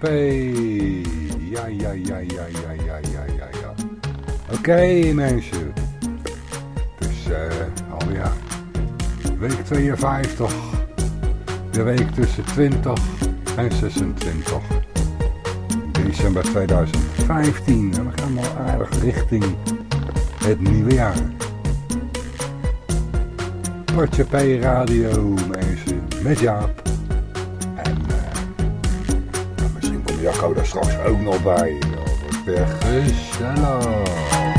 Ja, ja, ja, ja, ja, ja, ja, ja, ja. Oké mensen. Het is uh, alweer week 52. De week tussen 20 en 26. December 2015. En we gaan al aardig richting het nieuwe jaar. Kortje P Radio, mensen, met Jaap. Jacco daar straks ook nog bij. Gezellig.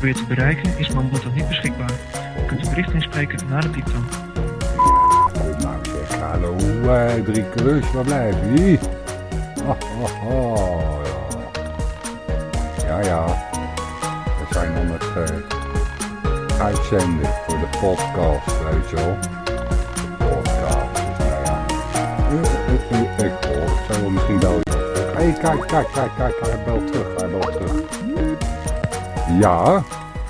Probeert te bereiken is momenteel niet beschikbaar. U kunt de bericht inspreken na de pieptoon. Hallo, uh, drie klus, waar blijf je? Oh, oh, oh, ja. ja, ja. We zijn aan het uh, uitzenden voor de podcast, weet je wel. De podcast, nou ja. Ik, ik, ik hoor, we misschien wel. Hé, hey, kijk, kijk, kijk, kijk, hij belt terug, hij belt terug. Ja,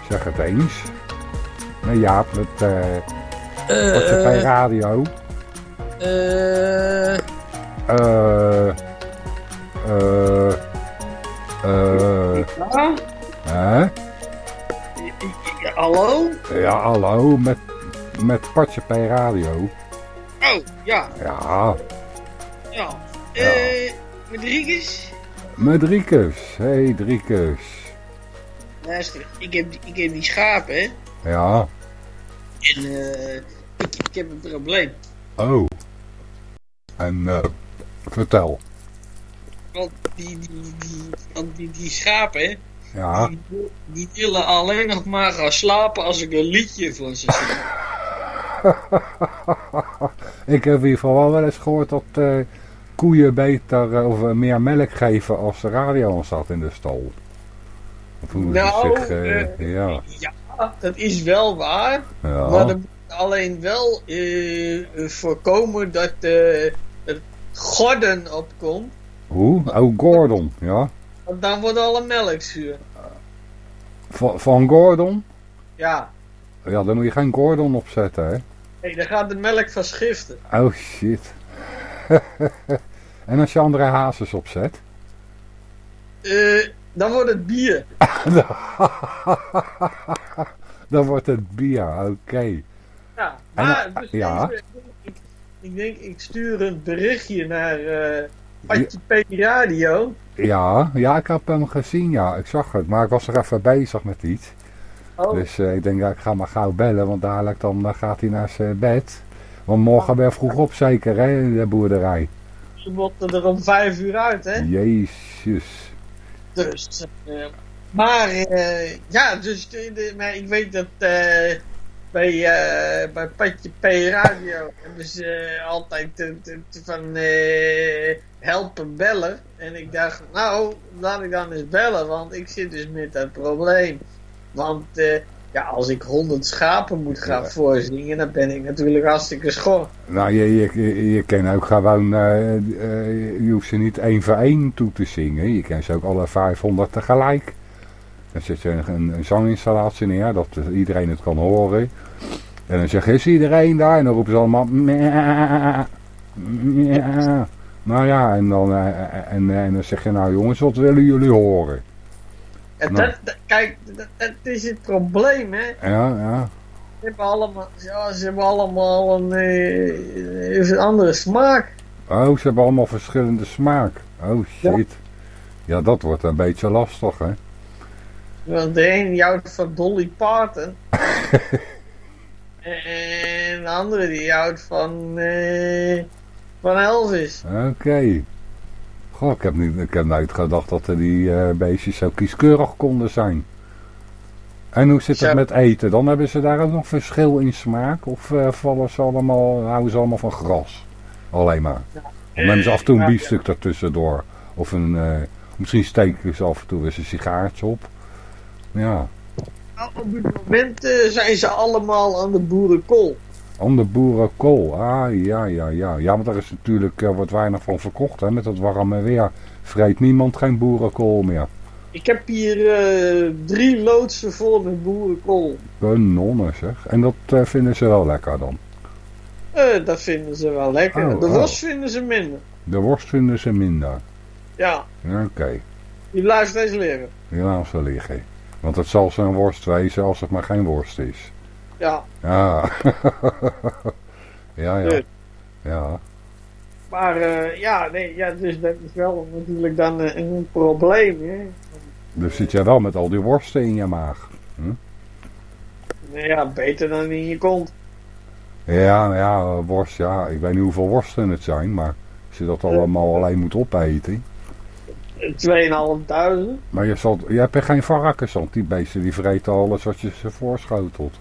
zeg het eens. Nee, Jaap, met uh, uh, bij radio. Eh. Eh. Eh. Eh. Hè? Hallo? Ja, hallo, met, met Patje P Radio. Oh, ja. Ja. Ja. Eh, met Riekes? Met Riekes. Hey, Riekes. Luister, ik heb, ik heb die schapen, hè? Ja. En uh, ik, ik heb een probleem. Oh. En uh, vertel. Want die, die, die, die, die schapen? Ja. Die, die, willen alleen nog maar gaan slapen als ik een liedje voor ze zing. ik heb in ieder geval wel eens gehoord dat uh, koeien beter of meer melk geven als de radio aan staat in de stal nou, zich, uh, ja. ja, dat is wel waar. Ja. Maar er moet alleen wel uh, voorkomen dat er Gordon opkomt. Hoe? Oh, Gordon, ja. Want dan wordt alle melk zuur. Van, van Gordon? Ja. Ja, dan moet je geen Gordon opzetten, hè? Nee, dan gaat de melk van schiften. Oh, shit. en als je andere hazes opzet? Eh... Dan wordt het bier. Dan wordt het bier, oké. Okay. Ja, maar dus ja. Deze, ik, ik, denk, ik stuur een berichtje naar uh, Patje P Radio. Ja, ja, ik heb hem gezien, ja. Ik zag het, maar ik was er even bezig met iets. Oh. Dus uh, ik denk, ja, ik ga maar gauw bellen, want dadelijk dan uh, gaat hij naar zijn bed. Want morgen weer vroeg op zeker, hè, in de boerderij. Ze moeten er om vijf uur uit, hè? Jezus. Dus, uh, maar uh, ja, dus maar ik weet dat uh, bij, bij Patje P Radio hebben ze altijd van helpen bellen. En ik dacht, nou, laat ik dan eens bellen, want ik zit dus met dat probleem. Want ja, als ik honderd schapen moet gaan ja. voorzingen, dan ben ik natuurlijk hartstikke schor. Nou, je, je, je kan ook gewoon, uh, uh, je hoeft ze niet één voor één toe te zingen. Je kan ze ook alle 500 tegelijk Dan zet je een, een, zanginstallatie neer, dat iedereen het kan horen. En dan zeg je, is iedereen daar? En dan roepen ze allemaal... "Mea, mea." Nou ja, en dan, eh, en, en dan zeg je, nou jongens, wat willen jullie horen? Nou. dat, kijk, dat, dat is het probleem, hè. Ja, ja. Ze hebben allemaal, ja, ze hebben allemaal een, eh, een andere smaak. Oh, ze hebben allemaal verschillende smaak. Oh shit. Ja, dat wordt een beetje lastig, hè. Want de een houdt van Dolly Parton. en de andere die houdt van, eh, van Elvis. Oké. Goh, ik heb, niet, ik heb nooit gedacht dat er die eh, beestjes zo kieskeurig konden zijn. En hoe zit het Ja. met eten? Dan hebben ze daar ook nog verschil in smaak? Of eh, vallen ze allemaal, houden ze allemaal van gras? Alleen maar. Of nemen ze af en toe een biefstuk ertussendoor? Of een, eh, misschien steken ze af en toe eens een sigaartje op? Ja. Nou, op het moment zijn ze allemaal aan de boerenkool. Aan de boerenkool. Ah, ja, ja, ja. Ja, maar daar is natuurlijk eh, wat weinig van verkocht. Hè. Met dat warme weer vreet niemand geen boerenkool meer. Ik heb hier eh, drie loodsen vol met boerenkool. Kanonnen zeg. En dat eh, vinden ze wel lekker dan. Eh, dat vinden ze wel lekker. Oh, de oh. worst vinden ze minder. De worst vinden ze minder. Ja, Oké, die blijft steeds leren. die ze liggen. Want het zal zo'n worst wezen als het maar geen worst is. Ja, Ja. ja, ja. Ja. maar eh, ja, nee, ja, dus dat is wel natuurlijk dan eh, een probleem. Hè. Dus zit jij wel met al die worsten in je maag. Nou ja, beter dan in je kont. Ja, nou ja, eh, worst, ja. Ik weet niet hoeveel worsten het zijn, maar als je dat allemaal alleen moet opeten. 2.500. Maar je, zal, je hebt geen varkens, want die beesten die vreten alles wat je ze voorschotelt.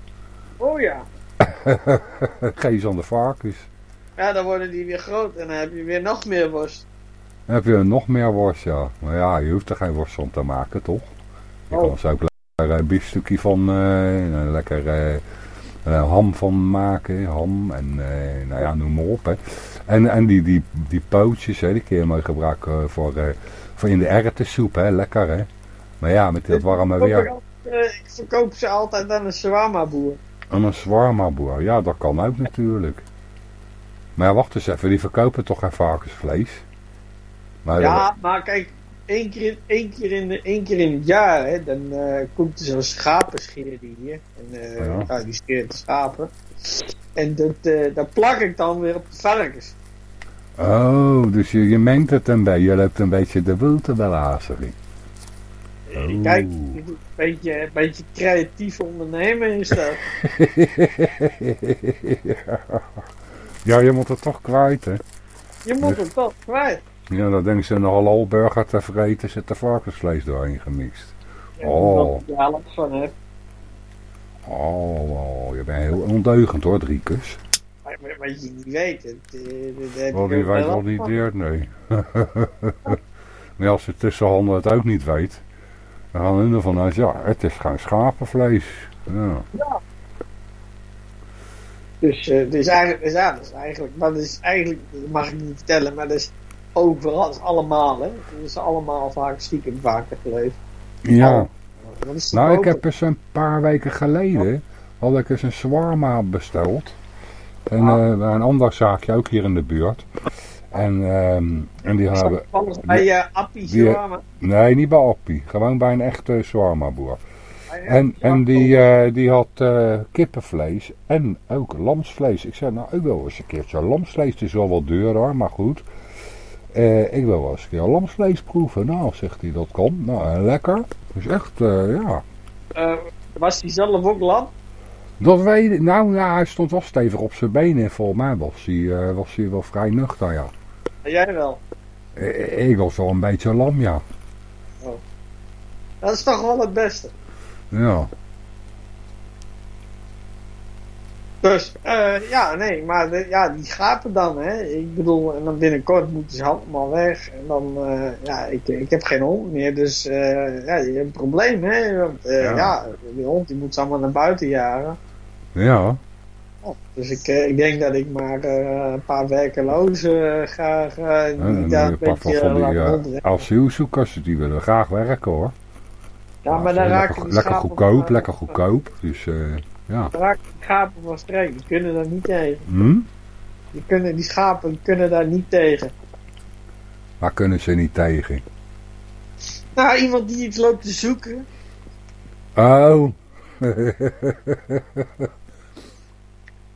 Oh ja. Geen aan de varkens. Ja, dan worden die weer groot en dan heb je weer nog meer worst. Dan heb je nog meer worst, ja. Maar ja, je hoeft er geen worst van te maken, toch? Je Oh. kan er ook lekker een biefstukje van, eh, een lekker eh, eh, ham van maken. Ham en, eh, nou ja, noem maar op, hè. En, en die, die, die pootjes, hè, die kun je mooi gebruiken voor, eh, voor in de erwtensoep, hè. Lekker, hè. Maar ja, met dat warme weer. er eh, ik verkoop ze altijd aan een shawarma boer. En een zwarma boer, ja, dat kan ook natuurlijk. Maar wacht eens even, die verkopen toch geen varkensvlees? Maar Ja, maar kijk, één keer, één keer, in, de, één keer in het jaar, hè, dan eh, komt er zo'n schapenscheer hier. En eh, Ja. ja. die scheert de schapen. En dat, eh, dat plak ik dan weer op de varkens. Oh, dus je, je mengt het een beetje. Je loopt een beetje de wilde belazerie. Oh. Kijk, beetje, een beetje creatief ondernemen is dat. ja, je moet het toch kwijt, hè. Je moet het toch kwijt. Ja, dan denken ze een halalburger te vreten, zit er varkensvlees doorheen gemixt. Ja, Oh. Je er alles van hebt. Oh, oh, je bent heel ondeugend hoor, Driekus. Maar, maar je niet weet, het, dat heb Wel, je die weet wel niet deert, nee. maar als de tussenhandel het ook niet weet, dan gaan ervan uit, ja, het is geen schapenvlees. Ja. Dus, eh, dus eigenlijk, dus ja, dat is eigenlijk, maar dat is eigenlijk, dat mag ik niet vertellen, maar dat is overal, dat is allemaal, hè. Dat is allemaal vaak stiekem vaker geleefd. ja. Is Nou, ik heb eens een paar weken geleden, had ik eens een shawarma besteld. En bij een ander zaakje, ook hier in de buurt. En, ehm, en die hebben, Alles bij uh, Appie Shawarma. nee niet bij Appie, gewoon bij een echte shawarma boer. Eh, En, en die, eh, die had eh, kippenvlees en ook lamsvlees. Ik zei, nou ik wil wel eens een keertje lamsvlees. Is wel wat duur hoor, maar goed. Eh, ik wil wel eens een keer lamsvlees proeven. Nou, zegt hij, dat kan. Nou, lekker. Dus echt, eh, ja. Eh, was die zelf ook lam? Dat weet ik. Nou, ja, hij stond wel stevig op zijn benen. En volgens mij was hij, eh, was hij wel vrij nuchter, ja. Jij wel. Eh, Ik was wel een beetje lam, ja. Dat is toch wel het beste. Ja. Dus, eh, ja, nee, maar de- ja, die schapen dan, hè. Ik bedoel, en dan binnenkort moeten ze allemaal weg. En dan, eh, ja, ik, ik heb geen hond meer, dus eh, ja, je hebt een probleem, hè. Want, eh, Ja. ja. die hond die moet ze allemaal naar buiten jagen. Ja. Dus ik, eh, ik denk dat ik maar eh, een paar werkelozen ga, ga die daar een beetje van die eh, asielzoekers, die willen graag werken hoor. Ja, maar dan zo raken lekker, goedkoop, lekker goedkoop. Dus eh, ja. Dan schapen van streek. Die kunnen daar niet tegen. Hm? Die, kunnen, die schapen kunnen daar niet tegen. Waar kunnen ze niet tegen? Nou, iemand die iets loopt te zoeken. Oh.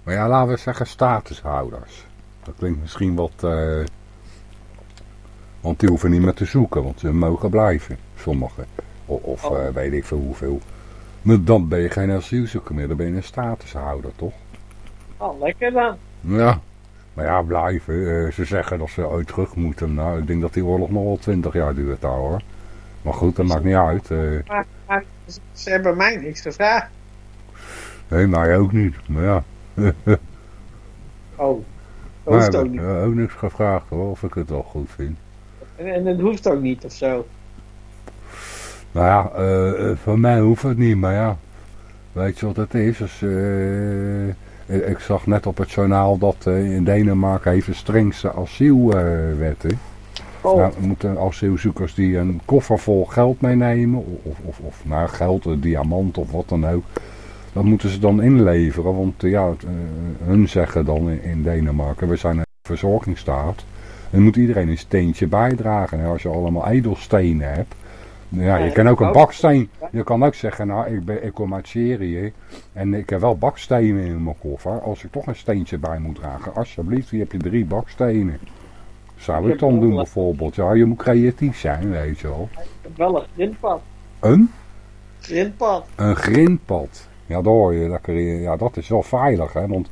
maar ja, laten we zeggen statushouders. Dat klinkt misschien wat... eh, want die hoeven niet meer te zoeken, want ze mogen blijven. Sommigen. O- Of, Oh. eh, weet ik veel hoeveel. Maar dan ben je geen asielzoeker meer, dan ben je een statushouder, toch? Oh, lekker dan. Ja. Maar ja, blijven. Eh, ze zeggen dat ze ooit terug moeten. Nou, ik denk dat die oorlog nog wel twintig jaar duurt daar hoor. Maar goed, dat maakt niet uit. Maar, ze hebben mij niks gevraagd. nee, mij ook niet. Maar ja. Oh, dat hoeft ook ik, niet. eh, ook niks gevraagd hoor, of ik het wel goed vind. En, en het hoeft ook niet of zo. Nou ja, eh, eh, voor mij hoeft het niet, maar ja. Weet je wat het is? Dus, eh, ik- ik zag net op het journaal dat in Denemarken heeft de strengste asielwetten. Oh, Nou, moeten asielzoekers die een koffer vol geld meenemen, of, of, of nou, geld, een diamant of wat dan ook, dat moeten ze dan inleveren. Want eh, ja, eh, hun zeggen dan in, Denemarken, we zijn een verzorgingsstaat. En dan moet iedereen een steentje bijdragen. En als je allemaal edelstenen hebt, ja, je kan ook een baksteen, je kan ook zeggen, nou ik, ben, ik kom uit Syrië en ik heb wel bakstenen in mijn koffer. Als ik toch een steentje bij moet dragen, alsjeblieft, hier heb je drie bakstenen. Zou ik dan doen bijvoorbeeld? Ja, je moet creatief zijn, weet je wel. wel een grindpad. Een? Grindpad. Een grindpad. Ja, daar hoor je in. Ja, dat is wel veilig, hè. Want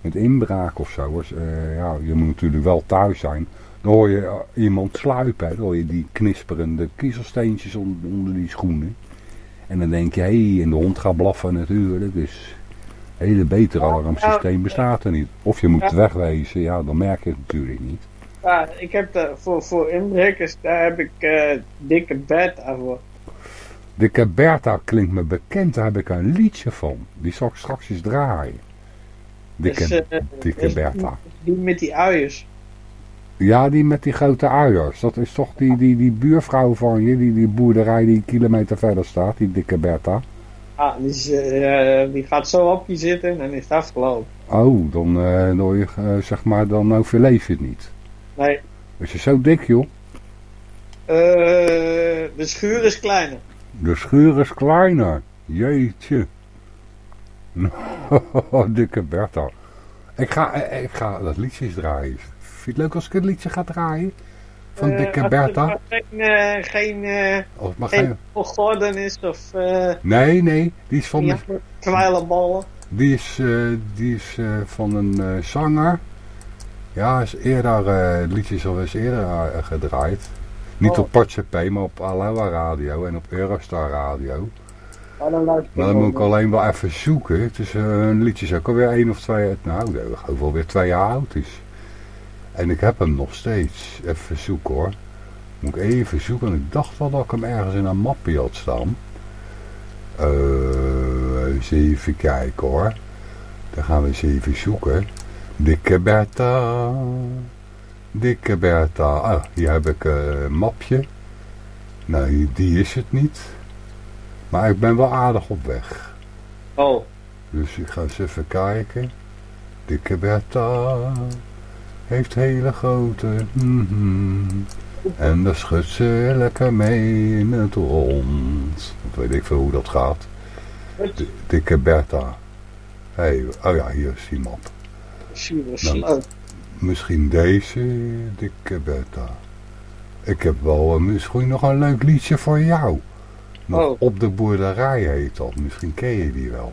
met inbraak of zo, eh, ja, je moet natuurlijk wel thuis zijn. Dan hoor je eh, iemand sluipen, hè. Dan hoor je die knisperende kiezelsteentjes on- onder die schoenen. En dan denk je, hé, hey, en de hond gaat blaffen natuurlijk. Dus een hele betere alarmsysteem bestaat er niet. Of je moet wegwezen, ja, dan merk je het natuurlijk niet. Ja, ik heb de, voor, voor inbrekers, daar heb ik eh, dikke Bertha voor. Dikke Bertha klinkt me bekend, daar heb ik een liedje van. Die zal ik straks eens draaien. Dikke, Dus, eh, dikke Bertha. Die met die uiers. Ja, die met die grote uiers. Dat is toch die, die, die buurvrouw van je, die, die boerderij die een kilometer verder staat, die dikke Bertha. Ah, die, is, eh, die gaat zo op je zitten en dan is het afgelopen. Oh, dan, eh, dan, je, zeg maar, dan overleef je het niet. Nee, Is je zo dik, joh? de schuur is kleiner. De schuur is kleiner. Jeetje. dikke Bertha. Ik ga, eh, ik ga dat liedje eens draaien. Vind je het leuk als ik het liedje ga draaien? Van Eh, dikke Bertha? er Geen, eh, geen, eh, Of mag geen. Gordon is of Nee, nee. Die is van, ja. Die is, die is van een zanger. Ja, is eerder, het liedje is al eens eerder gedraaid. Niet Oh. op Potje P, maar op Aloha Radio en op Eurostar Radio. Maar dan moet ik alleen wel even zoeken. Het is, eh, een liedje is ook alweer één of twee, nou, ik geloof wel weer twee jaar oud is. En ik heb hem nog steeds. Even zoeken hoor. Moet ik even zoeken. want Ik dacht wel dat ik hem ergens in een mapje had staan. Eh, eens even kijken hoor. Dan gaan we eens even zoeken. Dikke Bertha. Dikke Bertha. Ah, hier heb ik eh, een mapje. Nee, die is het niet. Maar ik ben wel aardig op weg. Oh, Dus ik ga eens even kijken. Dikke Bertha heeft hele grote. mhm. En daar schudt ze lekker mee in het rond. Dat weet ik veel hoe dat gaat. D- Dikke Bertha. Hey, oh ja, hier is die map. Nou. Misschien deze, Dikke Bertha. Ik heb wel eh, misschien nog een leuk liedje voor jou. Nog Oh. Op de boerderij heet dat. Misschien ken je die wel.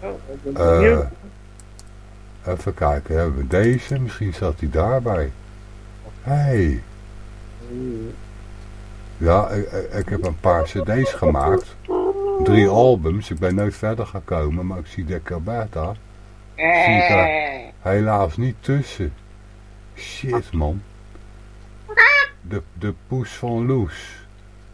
Oh, ik ben Eh, even kijken, hebben we deze? Misschien zat hij daarbij. Hé, hey, ja, ik, heb een paar cd's gemaakt. Drie albums, ik ben nooit verder gekomen, maar ik zie Dikke Bertha zie ik daar. Eh, helaas niet tussen. Shit, man. De, de poes van Loes.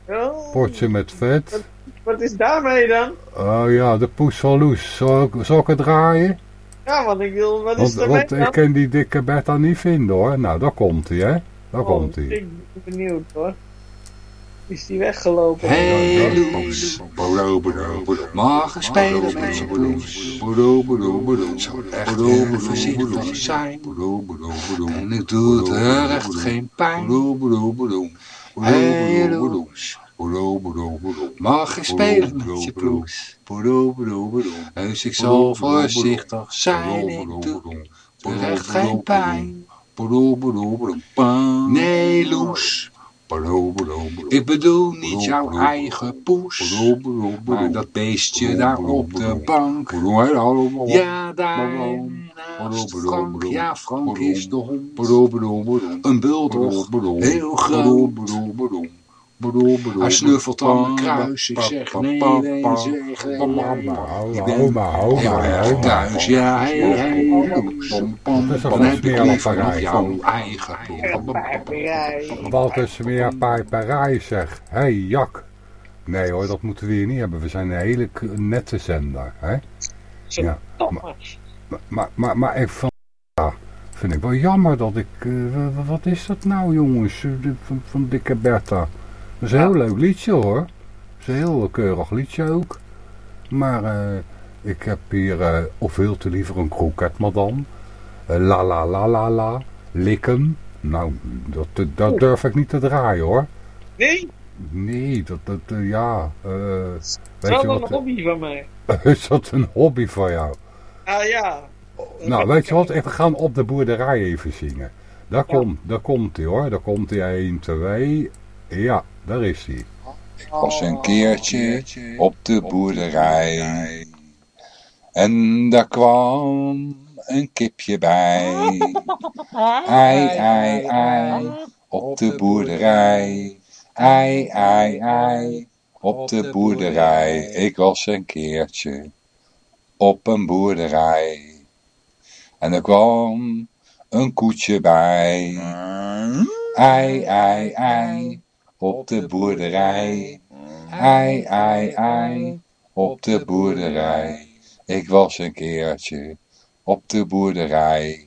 oh, Potje met vet. Wat is daarmee dan? Oh ja, de poes van Loes. Zal ik, zal ik het draaien? Ja, want ik wil, wat is Want, daarmee want dan? ik kan die dikke Bertha niet vinden hoor. Nou, daar komt hij hè. Daar Oh, komt hij. Ik ben benieuwd hoor. Is die weggelopen. Hey Loes, mag ik spelen met je bloes? Zo echt heel voorzichtig zijn. En ik doe het er echt geen pijn. Hey Loes, mag ik spelen met je bloes? Dus ik zal voorzichtig zijn, ik doe echt geen pijn. Nee Loes, ik bedoel niet jouw eigen poes, maar dat beestje daar op de bank. Ja, daar. Naast Frank, ja Frank is de hond. Een bulldog, heel groot. Hij snuffelt aan mijn kruis, ik zeg nee, nee, zeg nee. Ik ben Oma, oma, heel thuis, ja, heel toch Dan een heb ik liever nog jouw van eigen. Wat is meer pijperij zeg. Hé hey, Jak. Nee hoor, dat moeten we hier niet hebben. We zijn een hele nette zender. Hè? Ja. Maar, maar, maar, maar ik van, ja, vind ik wel jammer dat ik... eh, wa- wa- wat is dat nou jongens? Van, van Dikke Bertha. Dat is een heel leuk liedje hoor. Dat is een heel keurig liedje ook. Maar eh, ik heb hier eh, of veel te liever een kroket madame. Eh, la la la la la. Likken. Nou, dat, dat durf ik niet te draaien hoor. Nee, Nee, dat, dat eh, ja. eh, dat is wel een wat? hobby van mij. Is dat een hobby van jou? Ah ja. Nou, weet je wat? We gaan op de boerderij even zingen. Daar, komt, daar komt hij hoor. Daar komt hij 1, 2. Ja, daar is hij. Ik was een keertje op de boerderij. En daar kwam een kipje bij. Ei, ei, ei, op de boerderij. Ei, ei, ei, op de boerderij. Ik was een keertje op een boerderij. En er kwam een koetje bij. Ei, ei, ei, op de boerderij. Ei, ei, ei, op de boerderij. Ik was een keertje op de boerderij.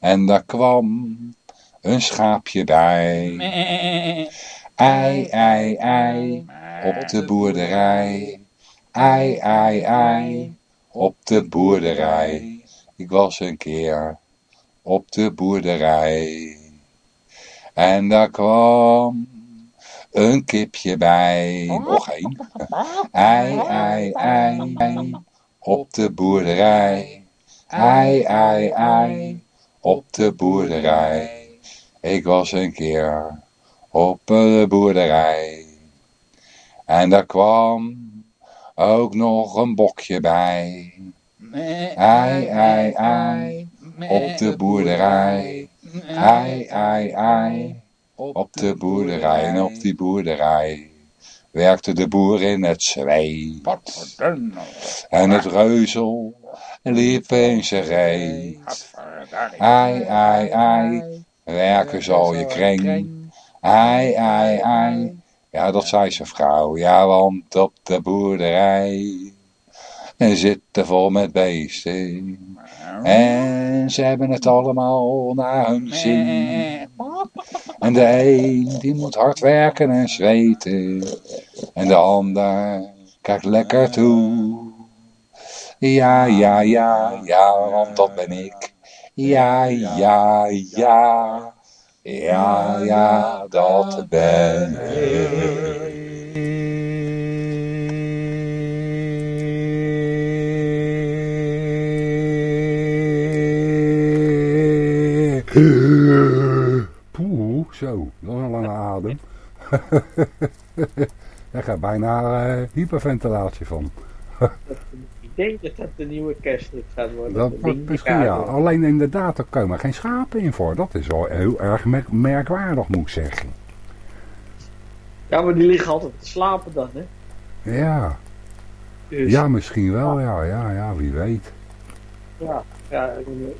En daar kwam een schaapje bij. Ei, ei, ei, op de boerderij. Ei, ei, ei, op de boerderij. Ik was een keer op de boerderij. En daar kwam een kipje bij. Nog één. Ei, ei, ei, op de boerderij. Ei, ei, ei, op de boerderij. Ik was een keer op de boerderij. En daar kwam ook nog een bokje bij. Ei, ei, ei, op de boerderij. Ei, ei, ei, op de boerderij. En op die boerderij werkte de boer in het zwee. En het reuzel liep in zijn reet. Ei, ei, ei, werken zal je kring. Ei, ei, ei, ja dat zei zijn vrouw. Ja, want op de boerderij zitten vol met beesten. En ze hebben het allemaal naar hun zin. En de een die moet hard werken en zweten. En de ander kijkt lekker toe. Ja, ja, ja, ja, want dat ben ik. Ja, ja, ja. Ja, ja, dat ben ik. Daar gaat bijna eh, hyperventilatie van. Ik denk dat dat de nieuwe kersthit gaat worden. Dat wordt misschien ja. Alleen inderdaad, er komen geen schapen in voor. Dat is wel heel erg merk- merkwaardig, moet ik zeggen. Ja, maar die liggen altijd te slapen dan, hè. Ja, Dus, ja misschien wel, ja, ja, ja, wie weet. ja, ja,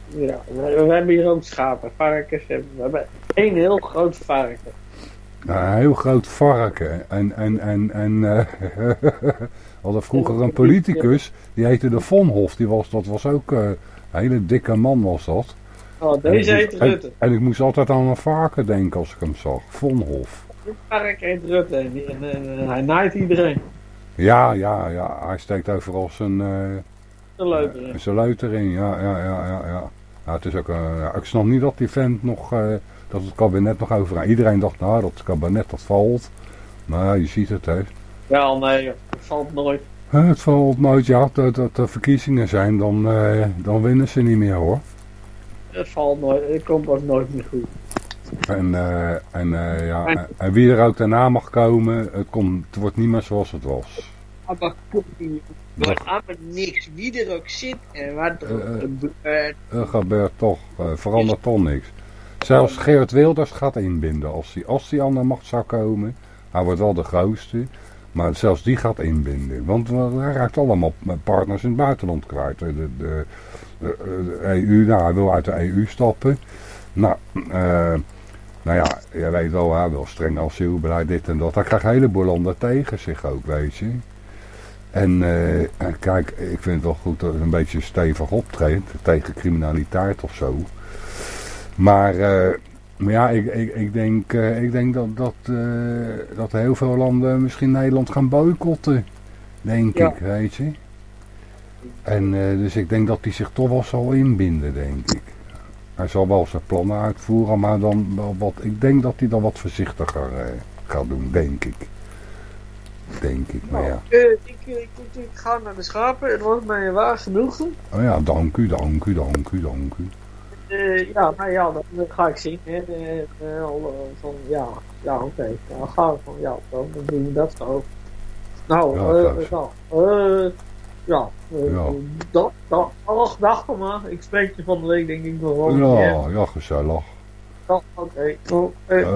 ja. We, we hebben hier ook schapen, varkens. hebben- We hebben één heel groot varken. Nou, een heel groot varken. En, en, en, en eh, hadden vroeger een politicus, die heette de Vonhof. Die was, dat was ook eh, een hele dikke man was dat. Oh, deze heet Rutte. En, ik moest altijd aan een varken denken als ik hem zag. Vonhof. dit park heet Rutte en, en hij naait iedereen. Ja, ja, ja. Hij steekt overal zijn, eh, leuter. zijn leuter in. Ja, ja, ja, ja. ja. Ja, het is ook, eh, ik snap niet dat die vent nog, eh, dat het kabinet nog over... Iedereen dacht, nou, dat kabinet dat valt. Maar je ziet het, hè. Ja, nee, het valt nooit. Eh, Het valt nooit, ja, dat, dat er verkiezingen zijn, dan, eh, dan winnen ze niet meer, hoor. Het valt nooit. Het komt pas nooit meer goed. En, eh, en, eh, ja, en, en wie er ook daarna mag komen, het, komt, het wordt niet meer zoals het was. Maar wordt allemaal niks. Wie er ook zit en wat er ook Eh, eh. gebeurt. Er gebeurt toch, eh, verandert toch niks. Zelfs Geert Wilders gaat inbinden als hij als die aan de macht zou komen. Hij wordt wel de grootste, maar zelfs die gaat inbinden. Want hij raakt allemaal partners in het buitenland kwijt. De, de, de, EU, nou, hij wil uit de EU stappen. Nou, eh, nou ja, je weet wel, hij wil streng asielbeleid, dit en dat. Hij krijgt een heleboel landen tegen zich ook, weet je. En eh, kijk, ik vind het wel goed dat het een beetje stevig optreedt tegen criminaliteit of zo. Maar, eh, maar ja, ik, ik, ik denk, eh, ik denk dat, dat, eh, dat heel veel landen misschien Nederland gaan boycotten. Denk Ja. ik, weet je. En dus ik denk dat hij zich toch wel zal inbinden, denk ik. Hij zal wel zijn plannen uitvoeren, maar dan wel wat, ik denk dat hij dan wat voorzichtiger gaat doen, denk ik. Denk ik, maar ja. Ik, ik, ik, ik ga naar de schapen. Het wordt mij waar genoegen. Oh ja, dank u, dank u, dank u, dank u. Eh, ja, nou ja, dat, dat ga ik zien. Hè. Eh, eh, al, eh, van, ja, ja oké. Dan gaan we van, ja, dan doen we dat zo. Nou, Ja, eh thuis. ja, eh, ja, Ja. dat, dat, ach, dag maar. Ik spreek je van de week denk ik nog wel. Ja, ja, gezellig. Ja, Oké. Oh,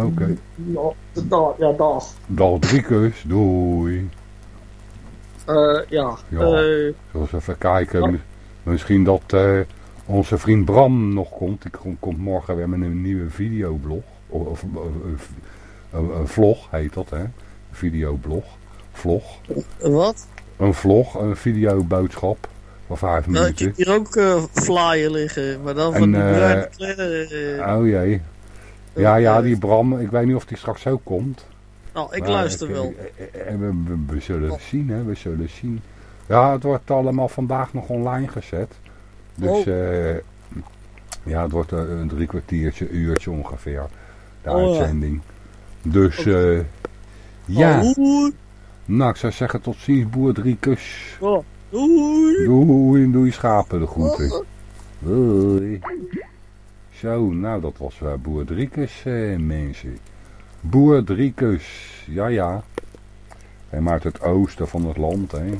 Oké. Ja, dag, ja, dag. Dag Driekus, doei. Eh, ja, Ja. eens even kijken. Misschien dat eh, onze vriend Bram nog komt. Die komt, komt morgen weer met een nieuwe videoblog. Of, of, of- of- een, vlog heet dat, hè? Videoblog. Vlog. wat? Een vlog, een videoboodschap van vijf Nou, ik minuten. heb hier ook eh flyer liggen, maar dan En, van die eh, bruine kleren. eh. Oh jee. Ja, ja, die Bram, ik weet niet of die straks ook komt. nou, ik Maar luister ik- wel. eh, eh, we, we, we zullen het zien, hè. We zullen zien. Ja, het wordt allemaal vandaag nog online gezet. Dus Oh. eh, ja, het wordt eh, een drie kwartiertje, uurtje ongeveer. De Oh, ja. uitzending. Dus eh, ja, nou ik zou zeggen tot ziens boer drie kus. oh, doei. Doei en doei schapen de groeten. Doei. Zo, nou dat was uh, boer Driekus eh, mensen. Boer Driekus, ja ja. Maar uit het oosten van het land hè.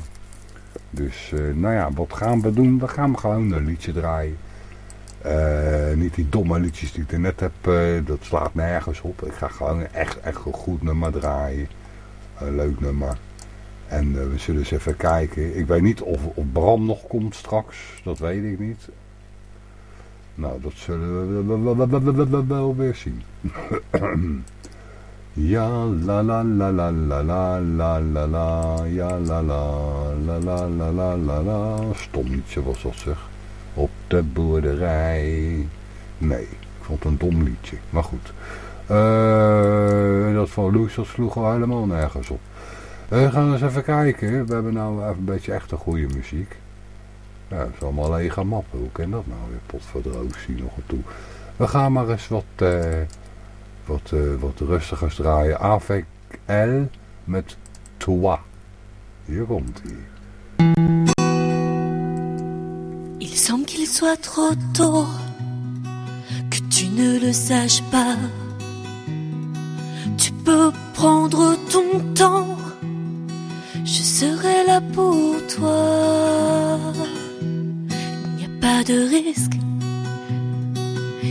Dus eh, nou ja, wat gaan we doen? We gaan gewoon een liedje draaien. Eh, niet die domme liedjes die ik er net heb, eh, dat slaat nergens op. Ik ga gewoon echt, echt een goed nummer draaien. Een leuk nummer. En we zullen eens even kijken. Ik weet niet of, of Bram nog komt straks. Dat weet ik niet. Nou, dat zullen we wel weer zien. Ja, la la la la la la la la ja la la la la la la la la. Stom liedje was dat zeg. Op de boerderij. Nee, ik vond het een dom liedje. Maar goed. Eh, dat van Loes, dat sloeg al helemaal nergens op. Eh, We gaan eens even kijken. We hebben nou even een beetje echte goede muziek. Ja, dat is allemaal lege mappen. Hoe kan dat nou weer? Potverdroos zie nog aan toe. We gaan maar eens wat, eh, eh, wat rustigers draaien. Avec elle met toi. Il semble qu'il soit trop tôt, que tu ne le saches pas. Tu peux prendre ton temps, je serai là pour toi. Il n'y a pas de risque,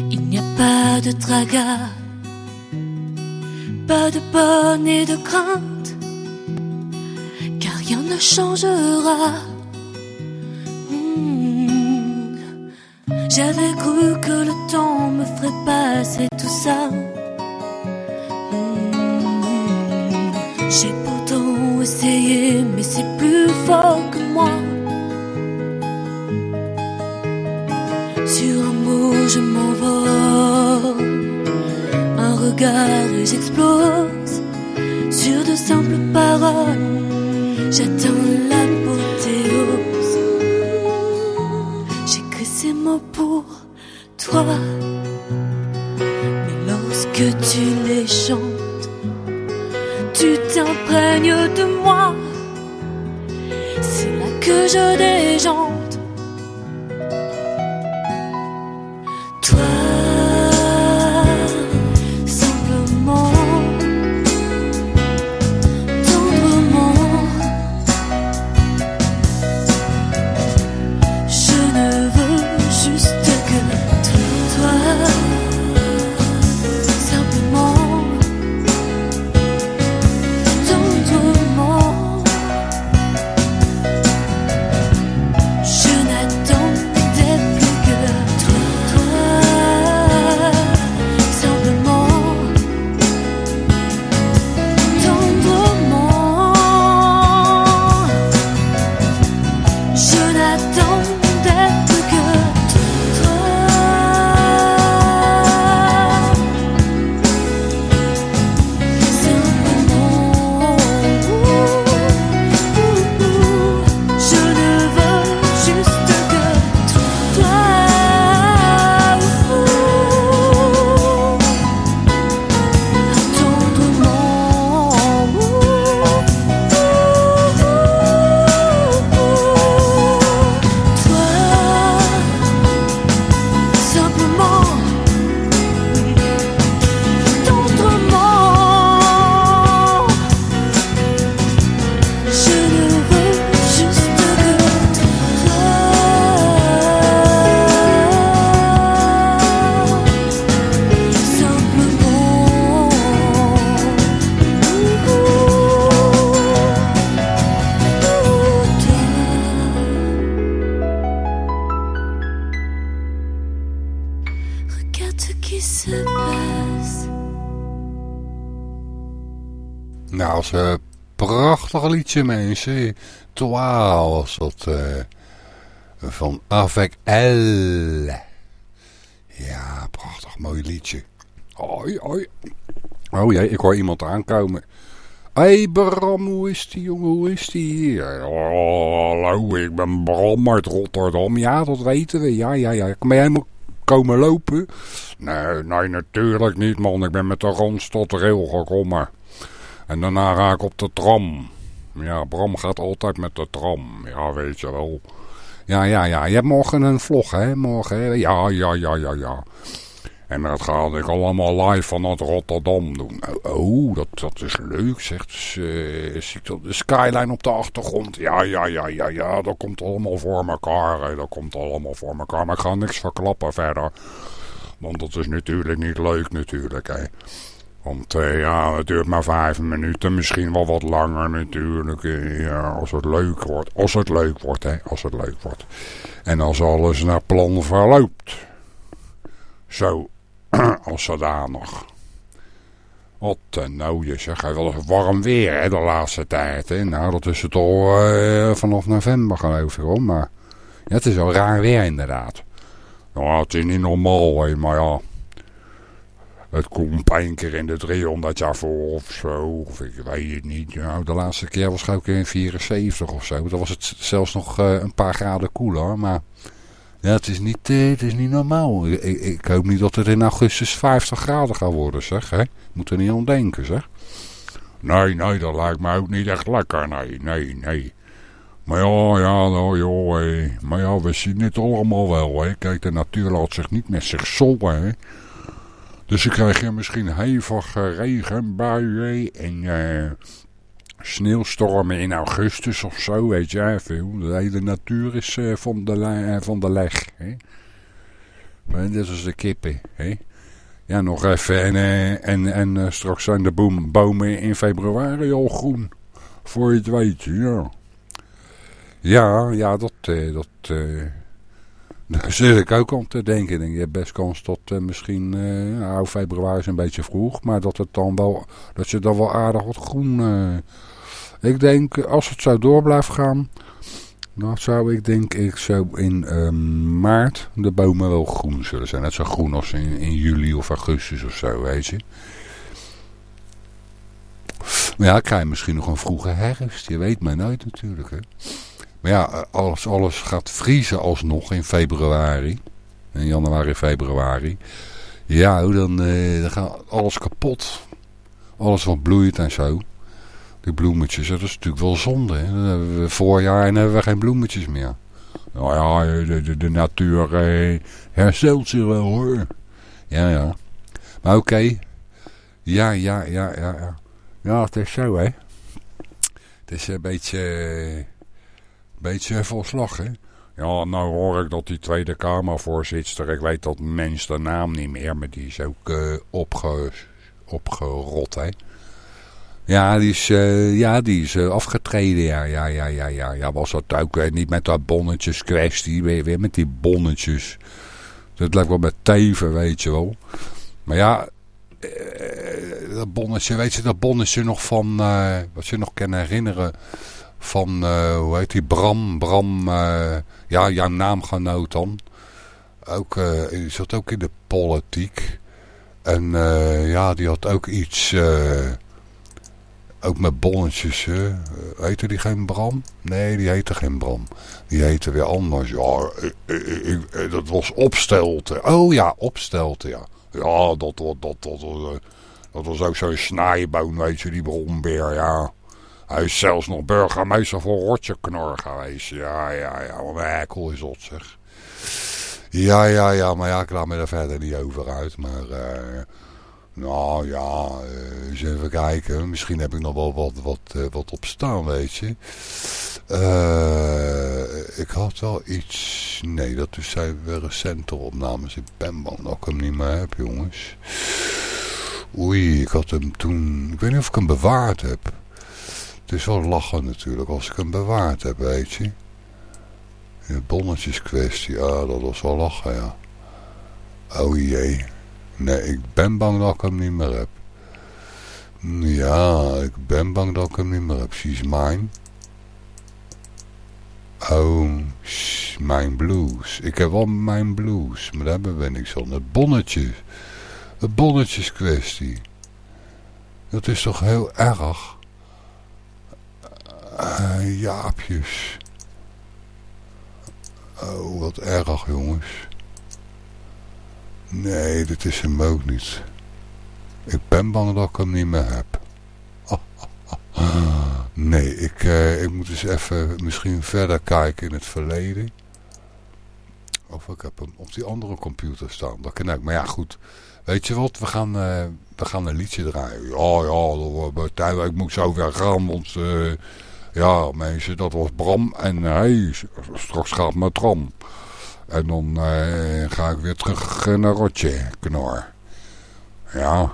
il n'y a pas de traga, pas de bonne et de crainte, car rien ne changera. Hmm. J'avais cru que le temps me ferait passer tout ça. Hmm. J'ai pourtant essayé, mais c'est plus fort que moi. Sur un mot, je m'envole. Et j'explose. simples paroles, j'attends l'apothéose. Que ces mots pour toi, mais lorsque tu les chantes, tu t'imprègnes de moi. C'est là que je déjante. Nou, als een prachtig liedje, mensen. Toi was dat eh, van Avec Elle. Ja, prachtig mooi liedje. Hoi, hoi. Oh jee, ik hoor iemand aankomen. Hé hey Bram, hoe is die jongen, hoe is die? Oh, hallo, ik ben Bram Rotterdam. Ja, dat weten we. Ja, ja, ja. Kom jij helemaal komen lopen? Nee, nee, natuurlijk niet man. Ik ben met de Randstad rail gekomen. En daarna ga ik op de tram. Ja, Bram gaat altijd met de tram. Ja, weet je wel. Ja, ja, ja. Je hebt morgen een vlog, hè? Morgen, hè? Ja, ja, ja, ja, ja. En dat ga ik allemaal live vanuit Rotterdam doen. Oh, oh, dat, dat is leuk, zegt dus, eh, zie ik de skyline op de achtergrond. Ja, ja, ja, ja, ja, dat komt allemaal voor elkaar. Hè. Dat komt allemaal voor elkaar. Maar ik ga niks verklappen verder. Want dat is natuurlijk niet leuk natuurlijk, hè. Want eh, ja, het duurt maar vijf minuten, misschien wel wat langer natuurlijk. eh, ja, als het leuk wordt. Als het leuk wordt, hè. Als het leuk wordt. En als alles naar plan verloopt. Zo, als zodanig. Wat een nou, hij wel warm weer hè, de laatste tijd. Hè. Nou, dat is het al eh, vanaf november geloof ik hoor. Maar het is al raar weer inderdaad. Nou, het is niet normaal, hè, maar ja. Het komt één keer in de 300 jaar voor of zo. Of ik weet het niet. Nou, de laatste keer was ook in 74 of zo. Dan was het zelfs nog eh, een paar graden koeler. Maar het is niet, eh, het is niet normaal. Ik, ik, ik hoop niet dat het in augustus 50 graden gaat worden, zeg. Hè? Moet er niet aan denken, zeg. Nee, nee, dat lijkt mij ook niet echt lekker. Nee, nee, nee. Maar ja, ja, nou joh, hé. Maar ja, we zien het allemaal wel, hè. Kijk, de natuur laat zich niet met zich zollen, hè. Dus dan krijg je misschien hevige regenbuien en eh, sneeuwstormen in augustus of zo, weet je veel. De hele natuur is eh, van, de eh, van de leg. Hè? Maar Dit is de kippen. Hè? Ja, nog even. En, en, en straks zijn de boom, bomen in februari al groen. Voor je het weet, ja. Ja, ja, dat... dat daar zit ik ook om te denken. Je hebt best kans tot eh, misschien... eh nou, februari is een beetje vroeg. Maar dat, het dan wel, dat je dan wel aardig wat groen... eh, ik denk, als het zo door blijft gaan... Dan zou ik denk ik zo in eh, maart de bomen wel groen zullen zijn. Net zo groen als in, in juli of augustus of zo, weet je. Maar ja, krijg misschien nog een vroege herfst. Je weet maar nooit natuurlijk. Hè. Maar ja, eh, alles, gaat vriezen alsnog in februari. In januari, februari. Ja, dan, eh, dan gaat alles kapot. Alles wat bloeit en zo. Die bloemetjes, dat is natuurlijk wel zonde. Hè? Dan hebben we voorjaar en hebben we geen bloemetjes meer. Nou ja, de, de, natuur eh, herstelt zich wel hoor. Ja, ja. Maar oké. Ja, ja, ja, ja, ja. Ja, het is zo hè. Het is een beetje, een beetje volslag hè. Ja, nou hoor ik dat die Tweede Kamervoorzitter, ik weet dat mens de naam niet meer, maar die is ook uh, opge, opgerot hè. Ja, die is, uh, ja, die is uh, afgetreden. Ja, ja, ja, ja, ja. ja was dat ook niet met dat bonnetjes kwestie. Weer, weer met die bonnetjes. Dat lijkt wel met teven, weet je wel. Maar ja, dat bonnetje, weet je dat bonnetje nog van, wat je nog kan herinneren, van, hoe heet die, Bram, Bram, ja, jouw naamgenoot dan. Ook, die zat ook in de politiek. En ja, die had ook iets... Ook met bonnetjes. Heette die geen Bram? Nee, die heette geen Bram. Die heette weer anders. Ja, ik, ik, dat was Opstelte. Oh ja, Opstelte, ja. Ja, dat, dat, dat, dat, dat was ook zo'n snijboon, weet je, die brombeer, ja. Hij is zelfs nog burgemeester voor Rotjeknor geweest. Ja, ja, ja, wat een hekel is dat, zeg. Ja, ja, ja, maar ja, ik laat me daar verder niet over uit, maar... Uh, nou ja, uh, eens even kijken. Misschien heb ik nog wel wat, wat, uh, wat op staan, weet je. Ik had wel iets... Nee, dat zijn weer recente opnames. Ik ben bang dat ik hem niet meer heb, jongens. Oei, ik had hem toen... Ik weet niet of ik hem bewaard heb. Het is wel lachen natuurlijk als ik hem bewaard heb, weet je. De bonnetjes kwestie, ja, dat was wel lachen, ja. Oh jee. Nee, ik ben bang dat ik hem niet meer heb. Ja, ik ben bang dat ik hem niet meer heb. She's mine. Oh, mijn blues. Ik heb wel mijn blues, maar daar hebben we niks van. Het bonnetje. Het bonnetjes kwestie. Dat is toch heel erg. Uh, jaapjes. Oh, wat erg jongens. Nee, dit is hem ook niet. Ik ben bang dat ik hem niet meer heb. Nee, ik, uh, ik moet eens even misschien verder kijken in het verleden. Of ik heb hem op die andere computer staan. Dat kan ik. Maar ja, goed. Weet je wat? We gaan, uh, we gaan een liedje draaien. Ja, ja. Dat, ik moet zo weer gaan. Want uh, ja, mensen, dat was Bram. En hey, straks gaat mijn tram. En dan uh, ga ik weer terug naar Rotje, Knor. Ja,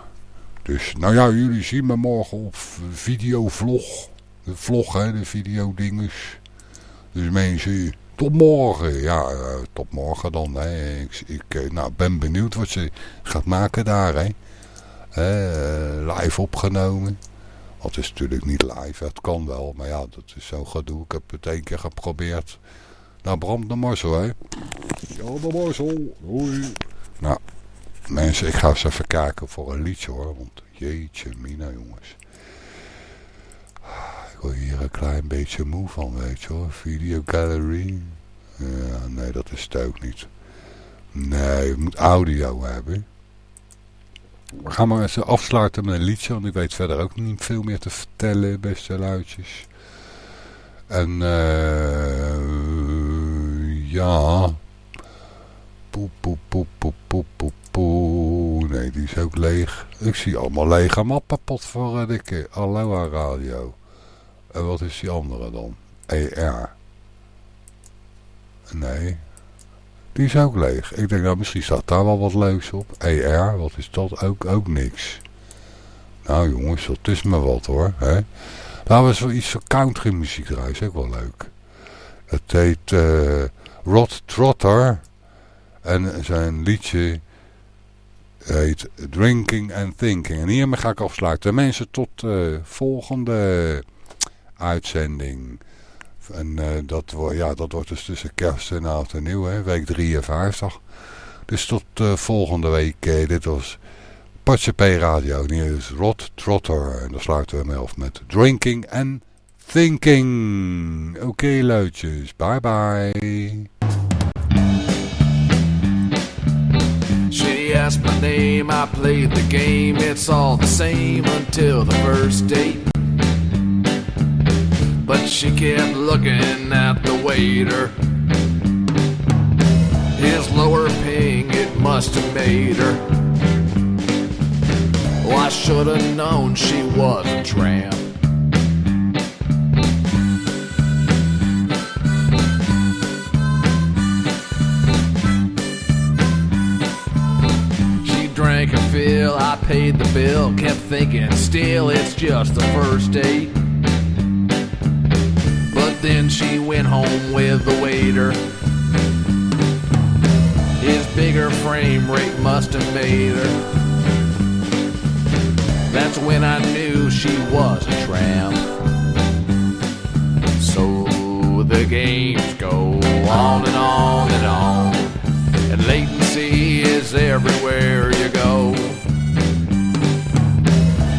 dus nou ja, jullie zien me morgen op videovlog. De vlog, hè, de videodinges. Dus mensen, tot morgen. Ja, uh, tot morgen dan. Hè. Ik, ik nou, ben benieuwd wat ze gaat maken daar. Hè. Uh, live opgenomen. Het is natuurlijk niet live, het kan wel. Maar ja, dat is zo gedoe. Ik heb het één keer geprobeerd. Nou, Bram de Morsel, hè? Ja, de Morsel. Hoi. Nou, mensen, ik ga eens even kijken voor een liedje, hoor. Want jeetje, mina, jongens. Ik word hier een klein beetje moe van, weet je hoor. Video gallery. Ja, nee, dat is het ook niet. Nee, je moet audio hebben. We gaan maar eens afsluiten met een liedje, want ik weet verder ook niet veel meer te vertellen, beste luidjes. En uh, ja. Poep, poep, poep, poep, poep, poep. Nee, die is ook leeg. Ik zie allemaal lege mappen pot voor uh, dikke Aloha Radio. En wat is die andere dan? ER. Nee. Die is ook leeg. Ik denk, nou, misschien staat daar wel wat leuks op. ER, wat is dat? Ook, ook niks. Nou jongens, dat is me wat hoor. Hè? Laten we eens wel iets van country muziek draaien. Is ook wel leuk. Het heet uh, Rod Trotter. En zijn liedje heet Drinking and Thinking. En hiermee ga ik afsluiten. Mensen, tot uh, volgende uitzending. En uh, dat, ja, dat wordt dus tussen kerst en oud en nieuw, hè, week 53. Dus tot uh, volgende week. dit was Apache P Radio. En hier is Rod Trotter. En daar sluiten we mee af met Drinking and Thinking. Oké okay, luidjes, bye bye. She my played the game. It's all the same until the first date. She kept looking at the waiter. His lower ping, it must have made her. Oh, I should have known she was a tramp. She drank a fill, I paid the bill, kept thinking still it's just the first date. Then she went home with the waiter. His bigger frame rate must have made her. That's when I knew she was a tramp. So the games go on and on and on. And latency is everywhere you go.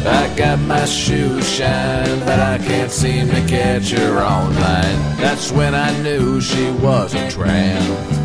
I got my shoes shine, but I can't seem to catch her online. That's when I knew she was a tramp.